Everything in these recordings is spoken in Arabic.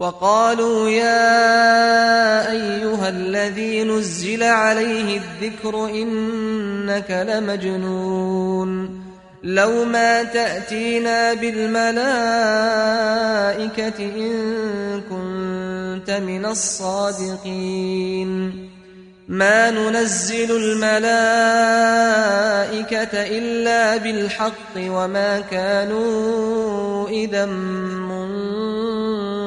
وقالوا يا أيها الذي نزل عليه الذكر إنك لمجنون لو ما تأتينا بالملائكة إن كنت من الصادقين. ما ننزل الملائكة إلا بالحق وما كانوا إذا منظرين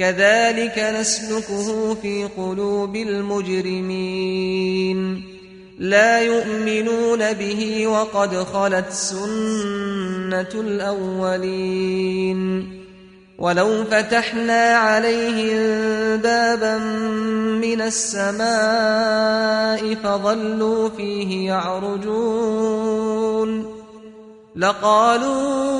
كذلك نسلكه في قلوب المجرمين. لا يؤمنون به وقد خلت سنة الأولين. ولو فتحنا عليهم بابا من السماء فظلوا فيه يعرجون. لقالوا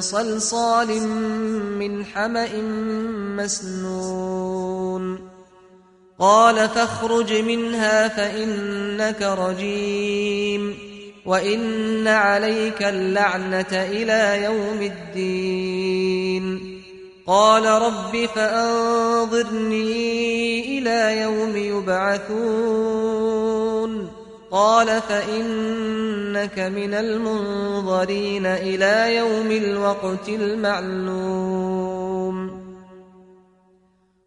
صلصال من حمأ مسنون. قال فاخرج منها فإنك رجيم. وإن عليك اللعنة إلى يوم الدين. قال رب فأنظرني إلى يوم يبعثون. قال فإنك من المنظرين إلى يوم الوقت المعلوم.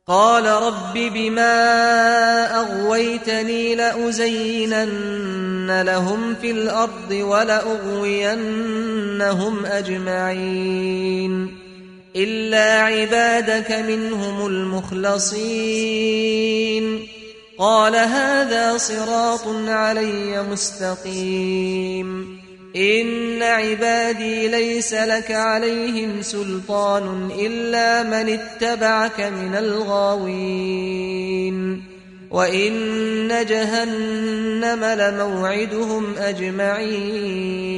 قال رب بما أغويتني لأزينن لهم في الأرض ولأغوينهم أجمعين. إلا عبادك منهم المخلصين. قال هذا صراط علي مستقيم. إن عبادي ليس لك عليهم سلطان إلا من اتبعك من الغاوين. وإن جهنم لموعدهم أجمعين.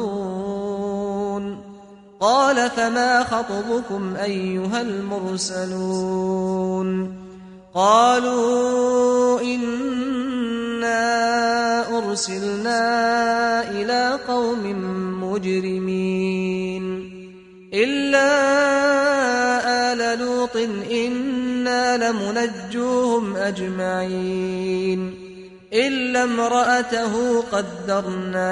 قال فما خطبكم أيها المرسلون قالوا إنا أرسلنا إلى قوم مجرمين إلا آل لوط إنا لمنجوهم أجمعين إلا امرأته قدرنا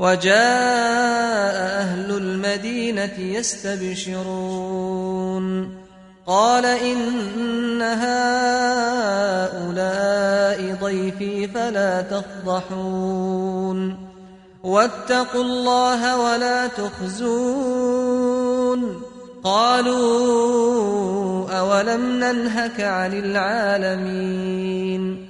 وجاء أهل المدينة يستبشرون. قال إن هؤلاء ضيفي فلا تفضحون. واتقوا الله ولا تخزون. قالوا أولم ننهك عن العالمين.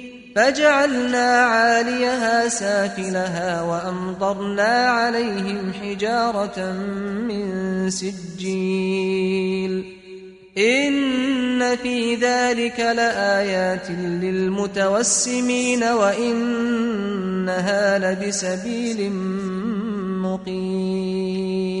فجعلنا عاليها سافلها وأمطرنا عليهم حجارة من سجيل. إن في ذلك لآيات للمتوسمين وإنها لبسبيل مقيم.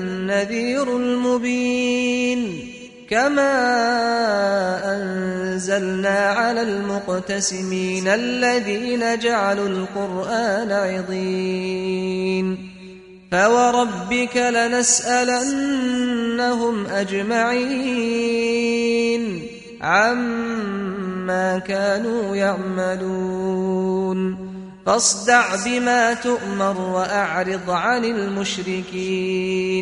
النذير المبين كما أنزلنا على المقتسمين الذين جعلوا القرآن عضين فوربك لنسألنهم أجمعين عما كانوا يعملون فاصدع بما تؤمر وأعرض عن المشركين